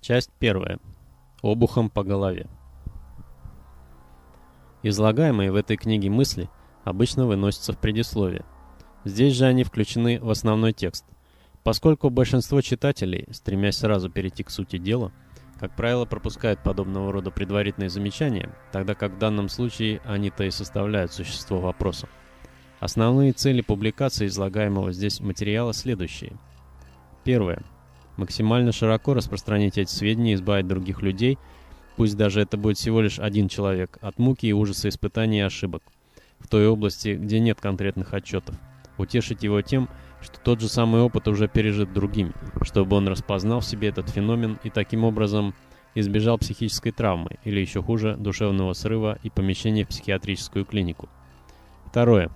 Часть первая. Обухом по голове. Излагаемые в этой книге мысли обычно выносятся в предисловие. Здесь же они включены в основной текст. Поскольку большинство читателей, стремясь сразу перейти к сути дела, как правило, пропускают подобного рода предварительные замечания, тогда как в данном случае они-то и составляют существо вопроса. Основные цели публикации излагаемого здесь материала следующие. Первое максимально широко распространить эти сведения и избавить других людей, пусть даже это будет всего лишь один человек, от муки и ужаса испытаний и ошибок, в той области, где нет конкретных отчетов. Утешить его тем, что тот же самый опыт уже пережит другими, чтобы он распознал в себе этот феномен и таким образом избежал психической травмы или еще хуже душевного срыва и помещения в психиатрическую клинику. Второе.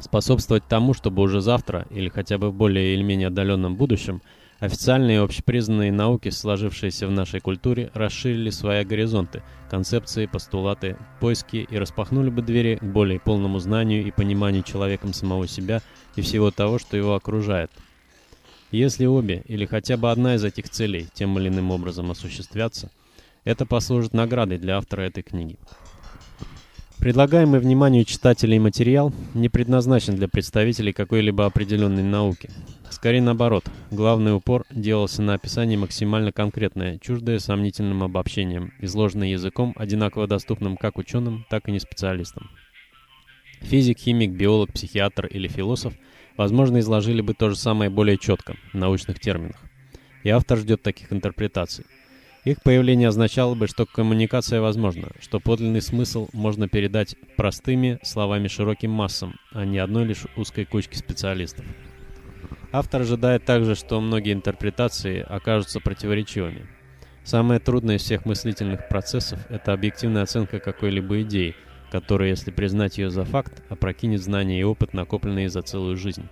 Способствовать тому, чтобы уже завтра или хотя бы в более или менее отдаленном будущем – Официальные и общепризнанные науки, сложившиеся в нашей культуре, расширили свои горизонты, концепции, постулаты, поиски и распахнули бы двери к более полному знанию и пониманию человеком самого себя и всего того, что его окружает. Если обе или хотя бы одна из этих целей тем или иным образом осуществятся, это послужит наградой для автора этой книги. Предлагаемый вниманию читателей материал не предназначен для представителей какой-либо определенной науки. Скорее наоборот, главный упор делался на описании максимально конкретное, чуждое сомнительным обобщением, изложенное языком, одинаково доступным как ученым, так и не специалистам. Физик, химик, биолог, психиатр или философ, возможно, изложили бы то же самое более четко, в научных терминах. И автор ждет таких интерпретаций. Их появление означало бы, что коммуникация возможна, что подлинный смысл можно передать простыми словами широким массам, а не одной лишь узкой кучке специалистов. Автор ожидает также, что многие интерпретации окажутся противоречивыми. Самое трудное из всех мыслительных процессов – это объективная оценка какой-либо идеи, которая, если признать ее за факт, опрокинет знания и опыт, накопленные за целую жизнь.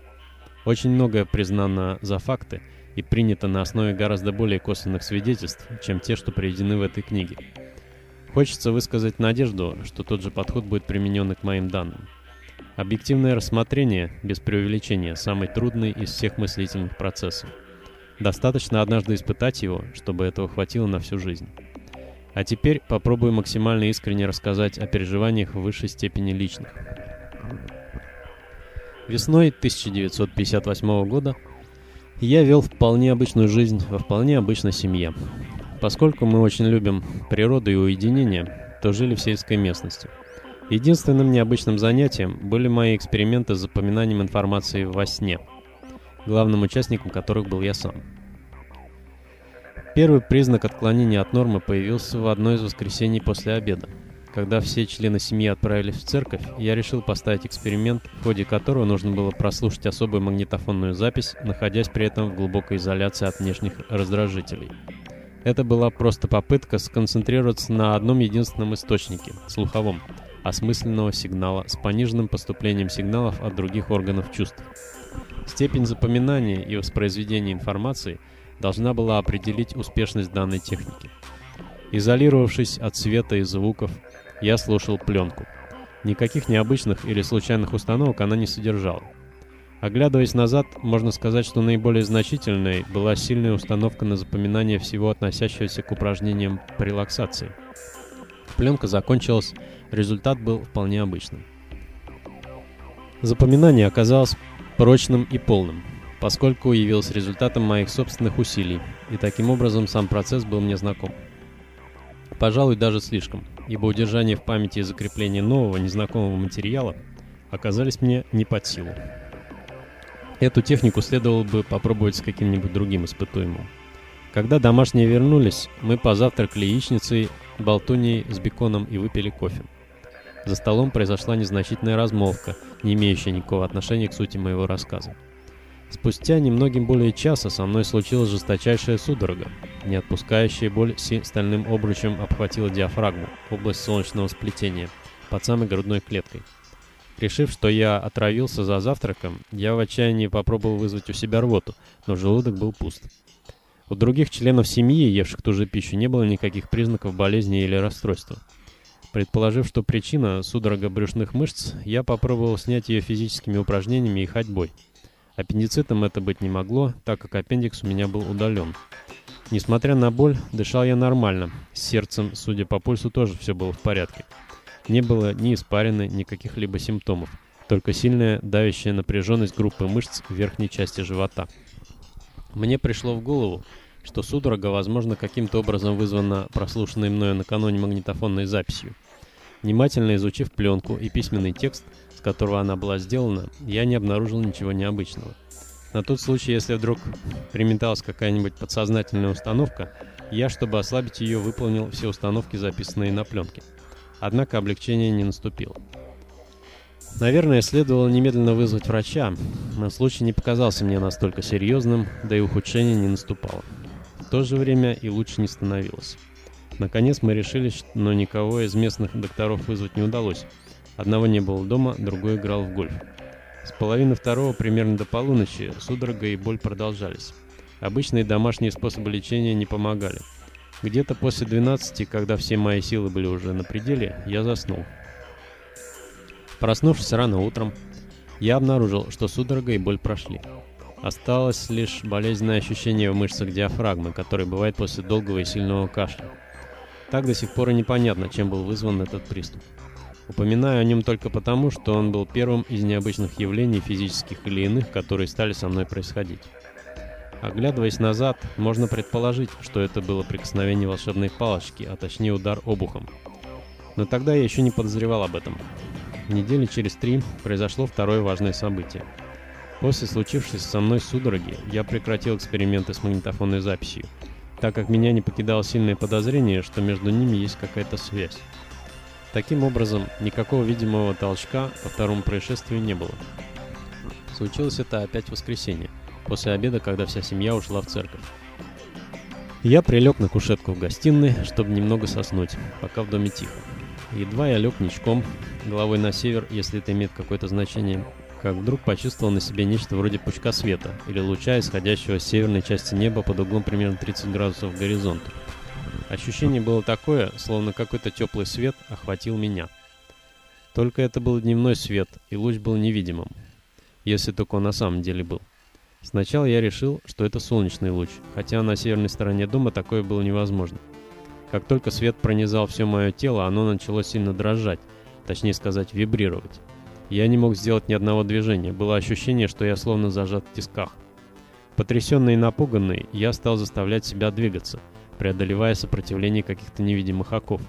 Очень многое признано за факты – и принято на основе гораздо более косвенных свидетельств, чем те, что приведены в этой книге. Хочется высказать надежду, что тот же подход будет применен и к моим данным. Объективное рассмотрение, без преувеличения, самый трудный из всех мыслительных процессов. Достаточно однажды испытать его, чтобы этого хватило на всю жизнь. А теперь попробую максимально искренне рассказать о переживаниях в высшей степени личных. Весной 1958 года я вел вполне обычную жизнь во вполне обычной семье. Поскольку мы очень любим природу и уединение, то жили в сельской местности. Единственным необычным занятием были мои эксперименты с запоминанием информации во сне, главным участником которых был я сам. Первый признак отклонения от нормы появился в одно из воскресений после обеда. Когда все члены семьи отправились в церковь, я решил поставить эксперимент, в ходе которого нужно было прослушать особую магнитофонную запись, находясь при этом в глубокой изоляции от внешних раздражителей. Это была просто попытка сконцентрироваться на одном единственном источнике – слуховом, осмысленного сигнала с пониженным поступлением сигналов от других органов чувств. Степень запоминания и воспроизведения информации должна была определить успешность данной техники. Изолировавшись от света и звуков, я слушал пленку. Никаких необычных или случайных установок она не содержала. Оглядываясь назад, можно сказать, что наиболее значительной была сильная установка на запоминание всего относящегося к упражнениям по релаксации. Пленка закончилась, результат был вполне обычным. Запоминание оказалось прочным и полным, поскольку явилось результатом моих собственных усилий, и таким образом сам процесс был мне знаком. Пожалуй, даже слишком ибо удержание в памяти и закрепление нового, незнакомого материала оказались мне не под силу. Эту технику следовало бы попробовать с каким-нибудь другим испытуемым. Когда домашние вернулись, мы позавтракали яичницей, болтуней с беконом и выпили кофе. За столом произошла незначительная размолвка, не имеющая никакого отношения к сути моего рассказа. Спустя немногим более часа со мной случилась жесточайшая судорога. Не отпускающая боль стальным обручем обхватила диафрагму, область солнечного сплетения, под самой грудной клеткой. Решив, что я отравился за завтраком, я в отчаянии попробовал вызвать у себя рвоту, но желудок был пуст. У других членов семьи, евших ту же пищу, не было никаких признаков болезни или расстройства. Предположив, что причина судорога брюшных мышц, я попробовал снять ее физическими упражнениями и ходьбой. Аппендицитом это быть не могло, так как аппендикс у меня был удален. Несмотря на боль, дышал я нормально. С сердцем, судя по пульсу, тоже все было в порядке. Не было ни испарины, ни каких-либо симптомов. Только сильная давящая напряженность группы мышц в верхней части живота. Мне пришло в голову, что судорога, возможно, каким-то образом вызвана прослушанной мною накануне магнитофонной записью. Внимательно изучив пленку и письменный текст, которого она была сделана, я не обнаружил ничего необычного. На тот случай, если вдруг приметалась какая-нибудь подсознательная установка, я, чтобы ослабить ее, выполнил все установки, записанные на пленке. Однако облегчение не наступило. Наверное, следовало немедленно вызвать врача, но случай не показался мне настолько серьезным, да и ухудшение не наступало. В то же время и лучше не становилось. Наконец мы решили, но никого из местных докторов вызвать не удалось. Одного не было дома, другой играл в гольф. С половины второго, примерно до полуночи, судорога и боль продолжались. Обычные домашние способы лечения не помогали. Где-то после 12, когда все мои силы были уже на пределе, я заснул. Проснувшись рано утром, я обнаружил, что судорога и боль прошли. Осталось лишь болезненное ощущение в мышцах диафрагмы, которое бывает после долгого и сильного кашля. Так до сих пор и непонятно, чем был вызван этот приступ. Упоминаю о нем только потому, что он был первым из необычных явлений, физических или иных, которые стали со мной происходить. Оглядываясь назад, можно предположить, что это было прикосновение волшебной палочки, а точнее удар обухом. Но тогда я еще не подозревал об этом. Недели через три произошло второе важное событие. После случившейся со мной судороги, я прекратил эксперименты с магнитофонной записью, так как меня не покидало сильное подозрение, что между ними есть какая-то связь. Таким образом, никакого видимого толчка по второму происшествию не было. Случилось это опять в воскресенье, после обеда, когда вся семья ушла в церковь. Я прилег на кушетку в гостиной, чтобы немного соснуть, пока в доме тихо. Едва я лег ничком, головой на север, если это имеет какое-то значение, как вдруг почувствовал на себе нечто вроде пучка света или луча, исходящего с северной части неба под углом примерно 30 градусов к горизонту. Ощущение было такое, словно какой-то теплый свет охватил меня. Только это был дневной свет, и луч был невидимым, если только он на самом деле был. Сначала я решил, что это солнечный луч, хотя на северной стороне дома такое было невозможно. Как только свет пронизал все мое тело, оно начало сильно дрожать, точнее сказать, вибрировать. Я не мог сделать ни одного движения, было ощущение, что я словно зажат в тисках. Потрясенный и напуганный, я стал заставлять себя двигаться – преодолевая сопротивление каких-то невидимых оков.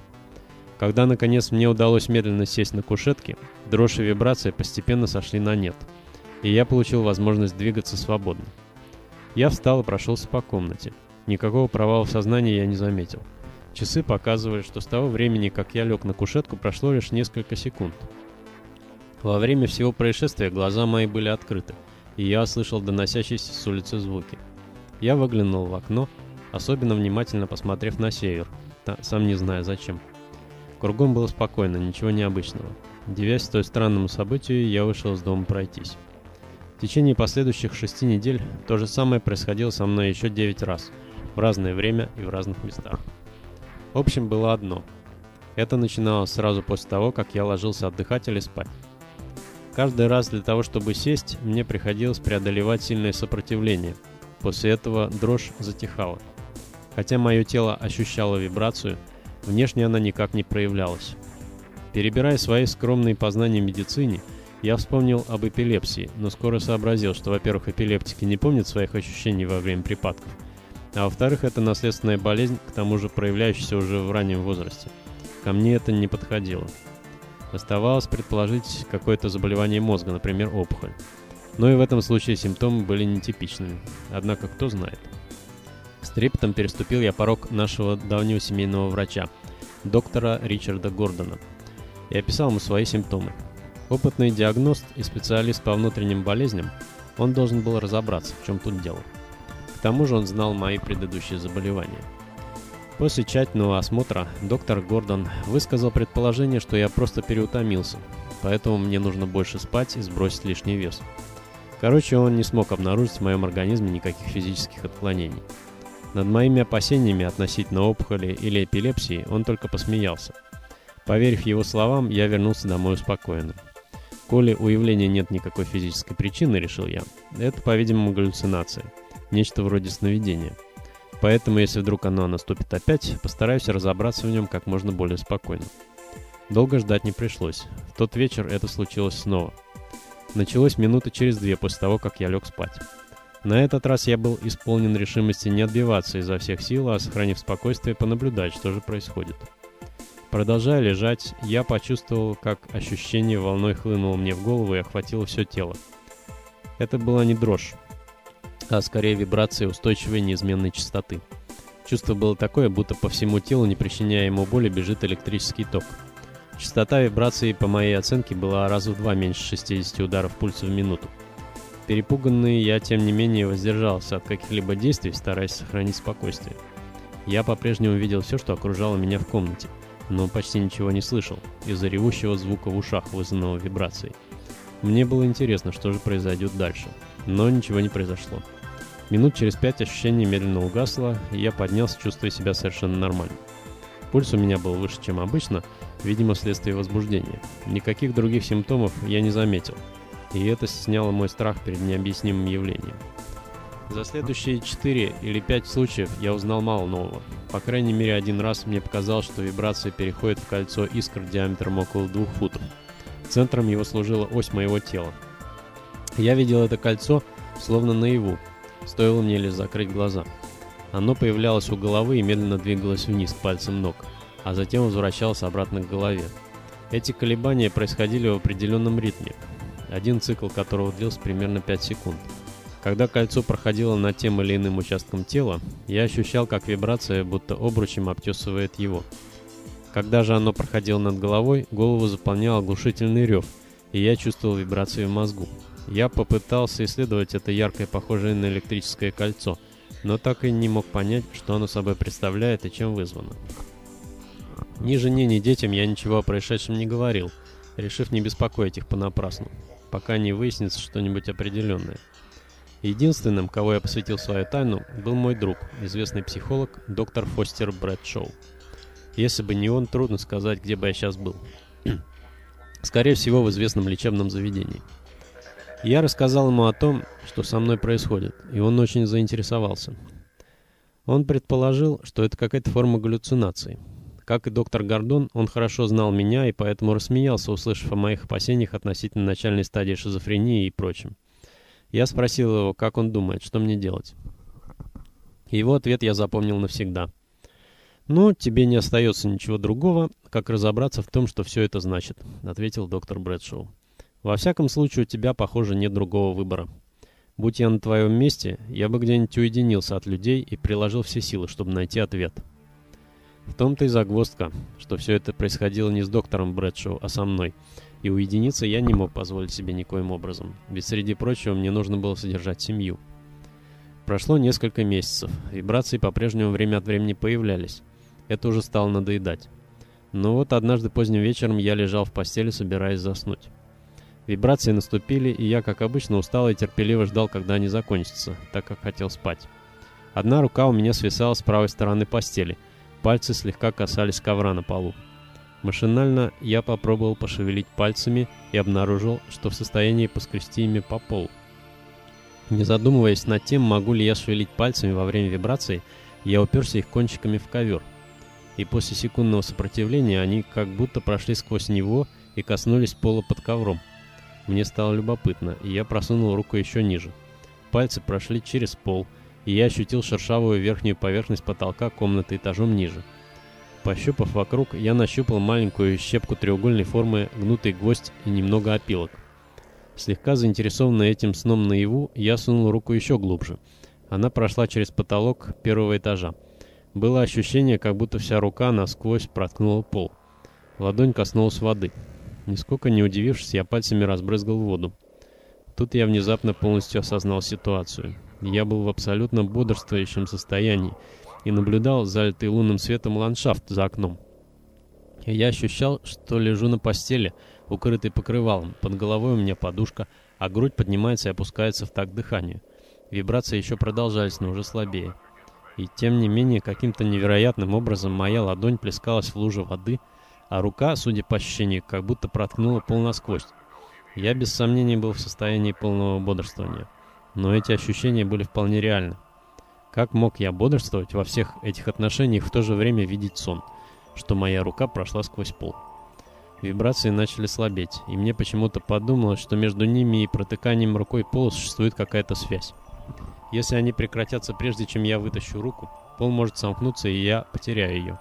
Когда, наконец, мне удалось медленно сесть на кушетке, дрожь и вибрация постепенно сошли на нет, и я получил возможность двигаться свободно. Я встал и прошелся по комнате. Никакого провала в сознании я не заметил. Часы показывали, что с того времени, как я лег на кушетку, прошло лишь несколько секунд. Во время всего происшествия глаза мои были открыты, и я слышал доносящиеся с улицы звуки. Я выглянул в окно особенно внимательно посмотрев на север, сам не зная зачем. Кругом было спокойно, ничего необычного. Девясь той странному событию, я вышел из дома пройтись. В течение последующих шести недель то же самое происходило со мной еще девять раз, в разное время и в разных местах. В общем, было одно. Это начиналось сразу после того, как я ложился отдыхать или спать. Каждый раз для того, чтобы сесть, мне приходилось преодолевать сильное сопротивление. После этого дрожь затихала. Хотя мое тело ощущало вибрацию, внешне она никак не проявлялась. Перебирая свои скромные познания в медицине, я вспомнил об эпилепсии, но скоро сообразил, что, во-первых, эпилептики не помнят своих ощущений во время припадков, а во-вторых, это наследственная болезнь, к тому же проявляющаяся уже в раннем возрасте. Ко мне это не подходило. Оставалось предположить какое-то заболевание мозга, например, опухоль. Но и в этом случае симптомы были нетипичными. Однако кто знает. С трепетом переступил я порог нашего давнего семейного врача, доктора Ричарда Гордона, и описал ему свои симптомы. Опытный диагност и специалист по внутренним болезням, он должен был разобраться, в чем тут дело. К тому же он знал мои предыдущие заболевания. После тщательного осмотра доктор Гордон высказал предположение, что я просто переутомился, поэтому мне нужно больше спать и сбросить лишний вес. Короче, он не смог обнаружить в моем организме никаких физических отклонений. Над моими опасениями относительно опухоли или эпилепсии он только посмеялся. Поверив его словам, я вернулся домой успокоенным. Коли у явления нет никакой физической причины, решил я, это, по-видимому, галлюцинация. Нечто вроде сновидения. Поэтому, если вдруг оно наступит опять, постараюсь разобраться в нем как можно более спокойно. Долго ждать не пришлось. В тот вечер это случилось снова. Началось минуты через две после того, как я лег спать. На этот раз я был исполнен решимости не отбиваться изо всех сил, а, сохранив спокойствие, понаблюдать, что же происходит. Продолжая лежать, я почувствовал, как ощущение волной хлынуло мне в голову и охватило все тело. Это была не дрожь, а скорее вибрация устойчивой неизменной частоты. Чувство было такое, будто по всему телу, не причиняя ему боли, бежит электрический ток. Частота вибрации, по моей оценке, была раза в два меньше 60 ударов пульса в минуту. Перепуганный, я, тем не менее, воздержался от каких-либо действий, стараясь сохранить спокойствие. Я по-прежнему видел все, что окружало меня в комнате, но почти ничего не слышал из-за ревущего звука в ушах, вызванного вибрацией. Мне было интересно, что же произойдет дальше, но ничего не произошло. Минут через пять ощущение медленно угасло, и я поднялся, чувствуя себя совершенно нормально. Пульс у меня был выше, чем обычно, видимо, вследствие возбуждения. Никаких других симптомов я не заметил, и это сняло мой страх перед необъяснимым явлением. За следующие 4 или 5 случаев я узнал мало нового. По крайней мере, один раз мне показалось, что вибрация переходит в кольцо искр диаметром около 2 футов. Центром его служила ось моего тела. Я видел это кольцо словно наяву, стоило мне лишь закрыть глаза. Оно появлялось у головы и медленно двигалось вниз к пальцам ног, а затем возвращалось обратно к голове. Эти колебания происходили в определенном ритме, один цикл которого длился примерно 5 секунд. Когда кольцо проходило над тем или иным участком тела, я ощущал, как вибрация будто обручем обтесывает его. Когда же оно проходило над головой, голову заполнял оглушительный рев, и я чувствовал вибрации в мозгу. Я попытался исследовать это яркое, похожее на электрическое кольцо, но так и не мог понять, что оно собой представляет и чем вызвано. Ни жене, ни детям я ничего о происшедшем не говорил, решив не беспокоить их понапрасну, пока не выяснится что-нибудь определенное. Единственным, кого я посвятил свою тайну, был мой друг, известный психолог, доктор Фостер Брэдшоу. Если бы не он, трудно сказать, где бы я сейчас был. Скорее всего, в известном лечебном заведении. Я рассказал ему о том, что со мной происходит, и он очень заинтересовался. Он предположил, что это какая-то форма галлюцинации. Как и доктор Гордон, он хорошо знал меня и поэтому рассмеялся, услышав о моих опасениях относительно начальной стадии шизофрении и прочем. Я спросил его, как он думает, что мне делать. Его ответ я запомнил навсегда – «Ну, тебе не остается ничего другого, как разобраться в том, что все это значит», — ответил доктор Брэдшоу. «Во всяком случае, у тебя, похоже, нет другого выбора. Будь я на твоем месте, я бы где-нибудь уединился от людей и приложил все силы, чтобы найти ответ». В том-то и загвоздка, что все это происходило не с доктором Брэдшоу, а со мной. И уединиться я не мог позволить себе никоим образом, ведь среди прочего мне нужно было содержать семью. Прошло несколько месяцев, вибрации по-прежнему время от времени появлялись. Это уже стало надоедать. Но вот однажды поздним вечером я лежал в постели, собираясь заснуть. Вибрации наступили, и я, как обычно, устал и терпеливо ждал, когда они закончатся, так как хотел спать. Одна рука у меня свисала с правой стороны постели, пальцы слегка касались ковра на полу. Машинально я попробовал пошевелить пальцами и обнаружил, что в состоянии поскрести ими по полу. Не задумываясь над тем, могу ли я шевелить пальцами во время вибрации, я уперся их кончиками в ковер и после секундного сопротивления они как будто прошли сквозь него и коснулись пола под ковром. Мне стало любопытно, и я просунул руку еще ниже. Пальцы прошли через пол, и я ощутил шершавую верхнюю поверхность потолка комнаты этажом ниже. Пощупав вокруг, я нащупал маленькую щепку треугольной формы, гнутый гвоздь и немного опилок. Слегка заинтересованный этим сном наяву, я сунул руку еще глубже. Она прошла через потолок первого этажа. Было ощущение, как будто вся рука насквозь проткнула пол. Ладонь коснулась воды. Нисколько не удивившись, я пальцами разбрызгал воду. Тут я внезапно полностью осознал ситуацию. Я был в абсолютно бодрствующем состоянии и наблюдал залитый лунным светом ландшафт за окном. Я ощущал, что лежу на постели, укрытой покрывалом. Под головой у меня подушка, а грудь поднимается и опускается в такт дыханию. Вибрации еще продолжались, но уже слабее. И тем не менее, каким-то невероятным образом моя ладонь плескалась в луже воды, а рука, судя по ощущению, как будто проткнула пол насквозь. Я без сомнений был в состоянии полного бодрствования. Но эти ощущения были вполне реальны. Как мог я бодрствовать во всех этих отношениях в то же время видеть сон, что моя рука прошла сквозь пол? Вибрации начали слабеть, и мне почему-то подумалось, что между ними и протыканием рукой пола существует какая-то связь. Если они прекратятся прежде, чем я вытащу руку, пол может сомкнуться, и я потеряю ее.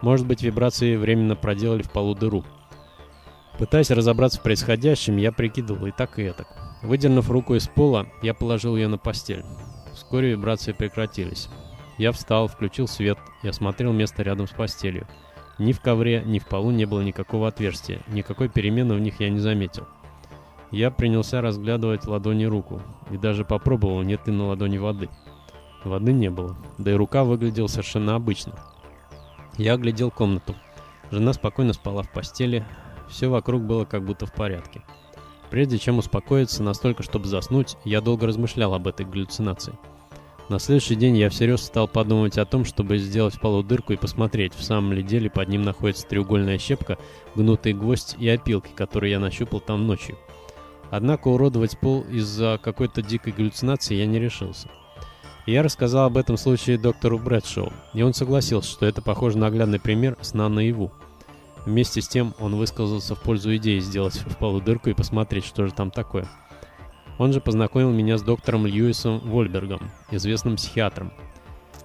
Может быть, вибрации временно проделали в полу дыру. Пытаясь разобраться в происходящем, я прикидывал и так, и это. Выдернув руку из пола, я положил ее на постель. Вскоре вибрации прекратились. Я встал, включил свет и осмотрел место рядом с постелью. Ни в ковре, ни в полу не было никакого отверстия, никакой перемены в них я не заметил. Я принялся разглядывать ладони руку, и даже попробовал, нет ли на ладони воды. Воды не было, да и рука выглядела совершенно обычно. Я оглядел комнату. Жена спокойно спала в постели, все вокруг было как будто в порядке. Прежде чем успокоиться настолько, чтобы заснуть, я долго размышлял об этой галлюцинации. На следующий день я всерьез стал подумывать о том, чтобы сделать в полу дырку и посмотреть, в самом ли деле под ним находится треугольная щепка, гнутый гвоздь и опилки, которые я нащупал там ночью. Однако уродовать пол из-за какой-то дикой галлюцинации я не решился. Я рассказал об этом случае доктору Брэдшоу, и он согласился, что это похоже на наглядный пример сна наяву. Вместе с тем он высказался в пользу идеи сделать в полу дырку и посмотреть, что же там такое. Он же познакомил меня с доктором Льюисом Вольбергом, известным психиатром.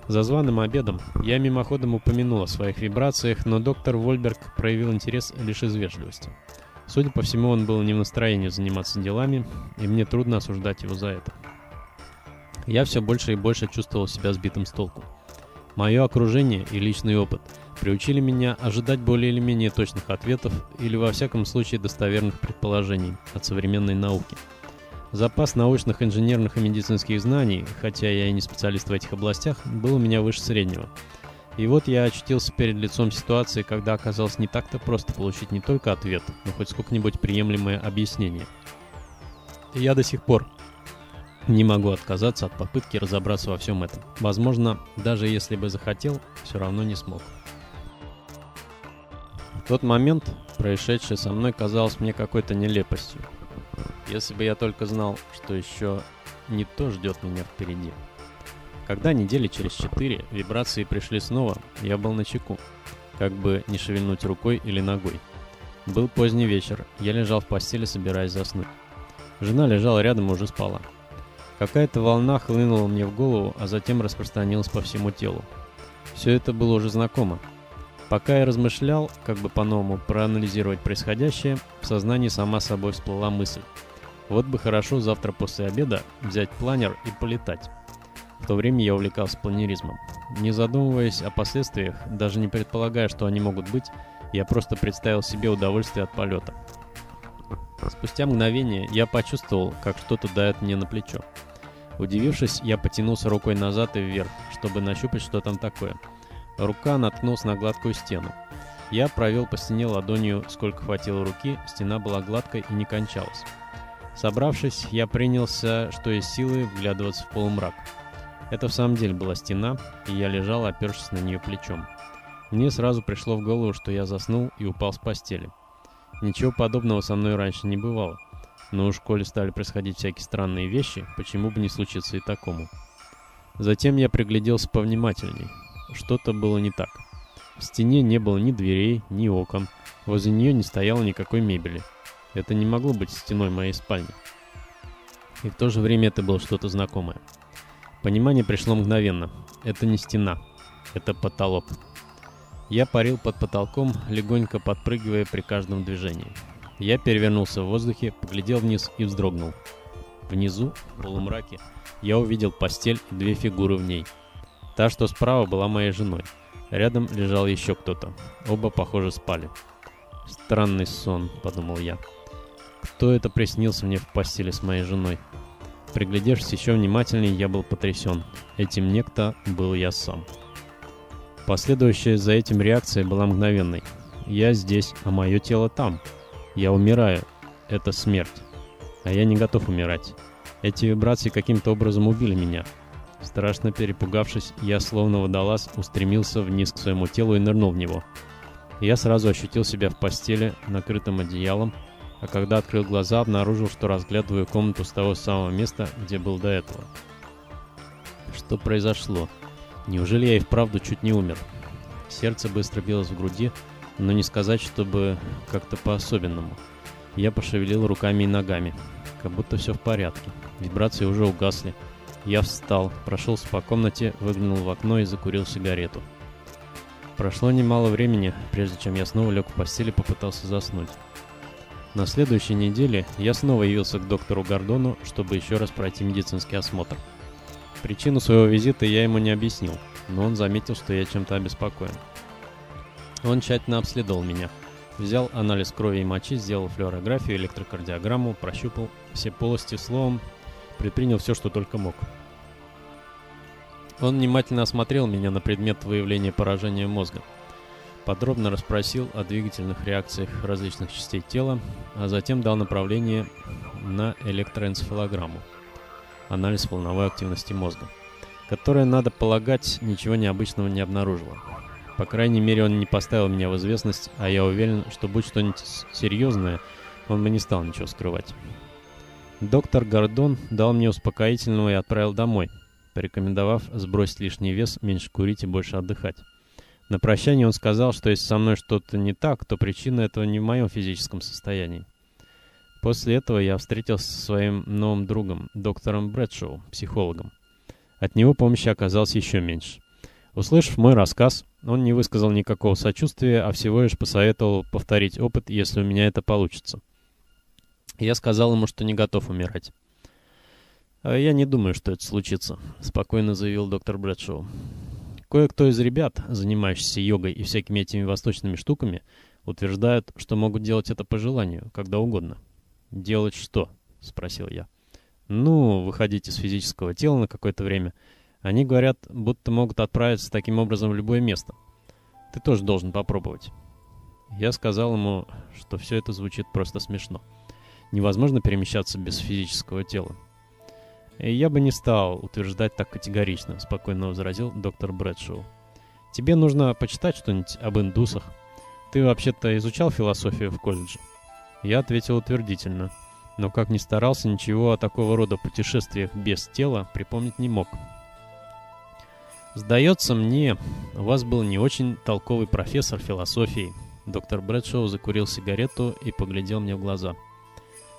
За званым обедом я мимоходом упомянул о своих вибрациях, но доктор Вольберг проявил интерес лишь из вежливости. Судя по всему, он был не в настроении заниматься делами, и мне трудно осуждать его за это. Я все больше и больше чувствовал себя сбитым с толку. Мое окружение и личный опыт – приучили меня ожидать более или менее точных ответов или во всяком случае достоверных предположений от современной науки. Запас научных, инженерных и медицинских знаний, хотя я и не специалист в этих областях, был у меня выше среднего. И вот я очутился перед лицом ситуации, когда оказалось не так-то просто получить не только ответ, но хоть сколько-нибудь приемлемое объяснение. И я до сих пор не могу отказаться от попытки разобраться во всем этом. Возможно, даже если бы захотел, все равно не смог. Тот момент происшедшее со мной казалось мне какой-то нелепостью. Если бы я только знал, что еще не то ждет меня впереди. Когда недели через четыре вибрации пришли снова, я был на чеку, как бы не шевельнуть рукой или ногой. Был поздний вечер, я лежал в постели, собираясь заснуть. Жена лежала рядом и уже спала. Какая-то волна хлынула мне в голову, а затем распространилась по всему телу. Все это было уже знакомо, Пока я размышлял, как бы по-новому проанализировать происходящее, в сознании сама собой всплыла мысль. Вот бы хорошо завтра после обеда взять планер и полетать. В то время я увлекался планеризмом. Не задумываясь о последствиях, даже не предполагая, что они могут быть, я просто представил себе удовольствие от полета. Спустя мгновение я почувствовал, как что-то дает мне на плечо. Удивившись, я потянулся рукой назад и вверх, чтобы нащупать, что там такое – Рука наткнулась на гладкую стену. Я провел по стене ладонью, сколько хватило руки, стена была гладкой и не кончалась. Собравшись, я принялся, что из силы, вглядываться в полумрак. Это в самом деле была стена, и я лежал, опершись на нее плечом. Мне сразу пришло в голову, что я заснул и упал с постели. Ничего подобного со мной раньше не бывало. Но уж коли стали происходить всякие странные вещи, почему бы не случиться и такому. Затем я пригляделся повнимательней что-то было не так. В стене не было ни дверей, ни окон. Возле нее не стояло никакой мебели. Это не могло быть стеной моей спальни. И в то же время это было что-то знакомое. Понимание пришло мгновенно. Это не стена. Это потолок. Я парил под потолком, легонько подпрыгивая при каждом движении. Я перевернулся в воздухе, поглядел вниз и вздрогнул. Внизу, в полумраке, я увидел постель и две фигуры в ней — Та, что справа, была моей женой. Рядом лежал еще кто-то. Оба, похоже, спали. «Странный сон», — подумал я. «Кто это приснился мне в постели с моей женой?» Приглядевшись еще внимательнее, я был потрясен. Этим некто был я сам. Последующая за этим реакция была мгновенной. «Я здесь, а мое тело там. Я умираю. Это смерть. А я не готов умирать. Эти вибрации каким-то образом убили меня. Страшно перепугавшись, я словно водолаз устремился вниз к своему телу и нырнул в него. Я сразу ощутил себя в постели, накрытым одеялом, а когда открыл глаза, обнаружил, что разглядываю комнату с того самого места, где был до этого. Что произошло? Неужели я и вправду чуть не умер? Сердце быстро билось в груди, но не сказать, чтобы как-то по-особенному. Я пошевелил руками и ногами. Как будто все в порядке. Вибрации уже угасли. Я встал, прошелся по комнате, выглянул в окно и закурил сигарету. Прошло немало времени, прежде чем я снова лег в постель и попытался заснуть. На следующей неделе я снова явился к доктору Гордону, чтобы еще раз пройти медицинский осмотр. Причину своего визита я ему не объяснил, но он заметил, что я чем-то обеспокоен. Он тщательно обследовал меня. Взял анализ крови и мочи, сделал флюорографию, электрокардиограмму, прощупал все полости, словом, предпринял все, что только мог. Он внимательно осмотрел меня на предмет выявления поражения мозга. Подробно расспросил о двигательных реакциях различных частей тела, а затем дал направление на электроэнцефалограмму, анализ волновой активности мозга, которая, надо полагать, ничего необычного не обнаружила. По крайней мере, он не поставил меня в известность, а я уверен, что будь что-нибудь серьезное, он бы не стал ничего скрывать. Доктор Гордон дал мне успокоительного и отправил домой, порекомендовав сбросить лишний вес, меньше курить и больше отдыхать. На прощание он сказал, что если со мной что-то не так, то причина этого не в моем физическом состоянии. После этого я встретился со своим новым другом, доктором Брэдшоу, психологом. От него помощи оказалось еще меньше. Услышав мой рассказ, он не высказал никакого сочувствия, а всего лишь посоветовал повторить опыт, если у меня это получится. Я сказал ему, что не готов умирать. «А «Я не думаю, что это случится», — спокойно заявил доктор Брэдшоу. «Кое-кто из ребят, занимающихся йогой и всякими этими восточными штуками, утверждают, что могут делать это по желанию, когда угодно». «Делать что?» — спросил я. «Ну, выходить из физического тела на какое-то время. Они говорят, будто могут отправиться таким образом в любое место. Ты тоже должен попробовать». Я сказал ему, что все это звучит просто смешно невозможно перемещаться без физического тела. И я бы не стал утверждать так категорично, спокойно возразил доктор Брэдшоу. Тебе нужно почитать что-нибудь об индусах. Ты вообще-то изучал философию в колледже? Я ответил утвердительно, но как ни старался, ничего о такого рода путешествиях без тела припомнить не мог. «Сдается мне, у вас был не очень толковый профессор философии». Доктор Брэдшоу закурил сигарету и поглядел мне в глаза –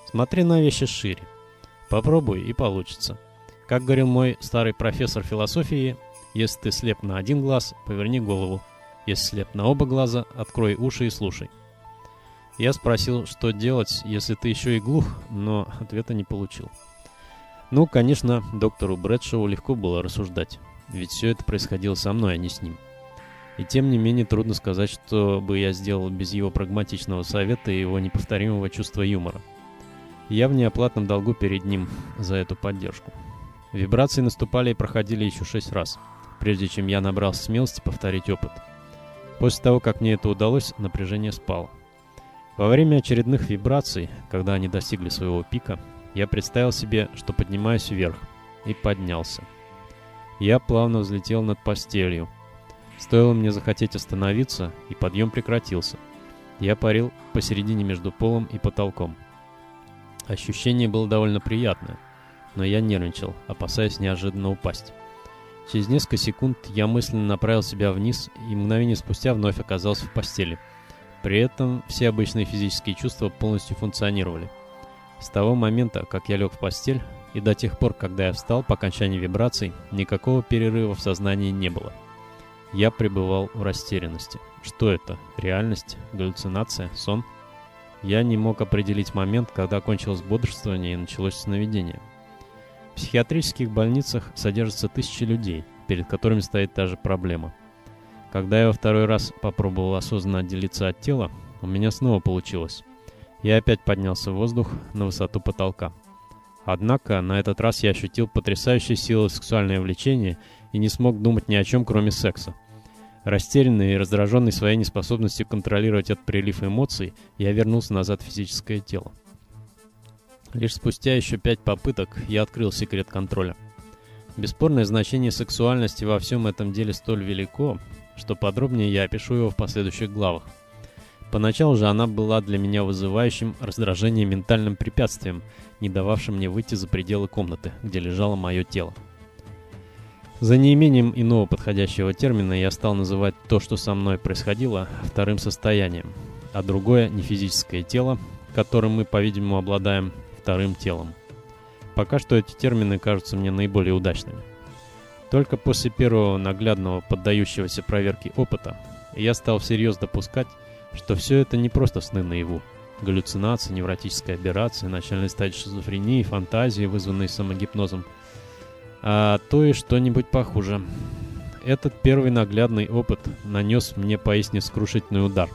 Смотри на вещи шире. Попробуй, и получится. Как говорил мой старый профессор философии, если ты слеп на один глаз, поверни голову. Если слеп на оба глаза, открой уши и слушай. Я спросил, что делать, если ты еще и глух, но ответа не получил. Ну, конечно, доктору Брэдшоу легко было рассуждать, ведь все это происходило со мной, а не с ним. И тем не менее трудно сказать, что бы я сделал без его прагматичного совета и его неповторимого чувства юмора. Я в неоплатном долгу перед ним за эту поддержку. Вибрации наступали и проходили еще шесть раз, прежде чем я набрал смелости повторить опыт. После того, как мне это удалось, напряжение спало. Во время очередных вибраций, когда они достигли своего пика, я представил себе, что поднимаюсь вверх, и поднялся. Я плавно взлетел над постелью. Стоило мне захотеть остановиться, и подъем прекратился. Я парил посередине между полом и потолком. Ощущение было довольно приятное, но я нервничал, опасаясь неожиданно упасть. Через несколько секунд я мысленно направил себя вниз и мгновение спустя вновь оказался в постели. При этом все обычные физические чувства полностью функционировали. С того момента, как я лег в постель, и до тех пор, когда я встал по окончании вибраций, никакого перерыва в сознании не было. Я пребывал в растерянности. Что это? Реальность? Галлюцинация? Сон? Я не мог определить момент, когда кончилось бодрствование и началось сновидение. В психиатрических больницах содержатся тысячи людей, перед которыми стоит та же проблема. Когда я во второй раз попробовал осознанно отделиться от тела, у меня снова получилось. Я опять поднялся в воздух на высоту потолка. Однако на этот раз я ощутил потрясающую силу сексуальное влечение и не смог думать ни о чем, кроме секса. Растерянный и раздраженный своей неспособностью контролировать этот прилив эмоций, я вернулся назад в физическое тело. Лишь спустя еще пять попыток я открыл секрет контроля. Бесспорное значение сексуальности во всем этом деле столь велико, что подробнее я опишу его в последующих главах. Поначалу же она была для меня вызывающим раздражение ментальным препятствием, не дававшим мне выйти за пределы комнаты, где лежало мое тело. За неимением иного подходящего термина я стал называть то, что со мной происходило, вторым состоянием, а другое — не физическое тело, которым мы, по-видимому, обладаем вторым телом. Пока что эти термины кажутся мне наиболее удачными. Только после первого наглядного, поддающегося проверке опыта, я стал всерьез допускать, что все это не просто сны наяву, галлюцинации, невротическая операция, начальная стадия шизофрении, фантазии, вызванные самогипнозом — а то и что-нибудь похуже. Этот первый наглядный опыт нанес мне поистине скрушительный удар.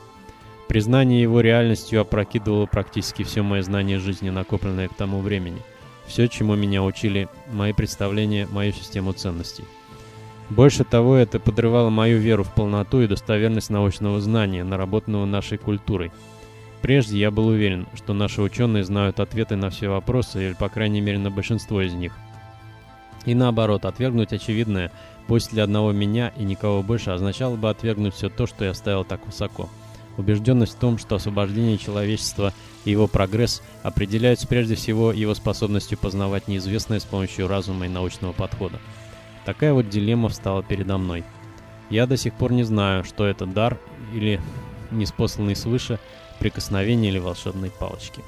Признание его реальностью опрокидывало практически все мое знание жизни, накопленное к тому времени. Все, чему меня учили мои представления, мою систему ценностей. Больше того, это подрывало мою веру в полноту и достоверность научного знания, наработанного нашей культурой. Прежде я был уверен, что наши ученые знают ответы на все вопросы, или по крайней мере на большинство из них – и наоборот, отвергнуть очевидное, пусть для одного меня и никого больше, означало бы отвергнуть все то, что я ставил так высоко. Убежденность в том, что освобождение человечества и его прогресс определяются прежде всего его способностью познавать неизвестное с помощью разума и научного подхода. Такая вот дилемма встала передо мной. Я до сих пор не знаю, что это дар или неспосланный свыше прикосновение или волшебной палочки.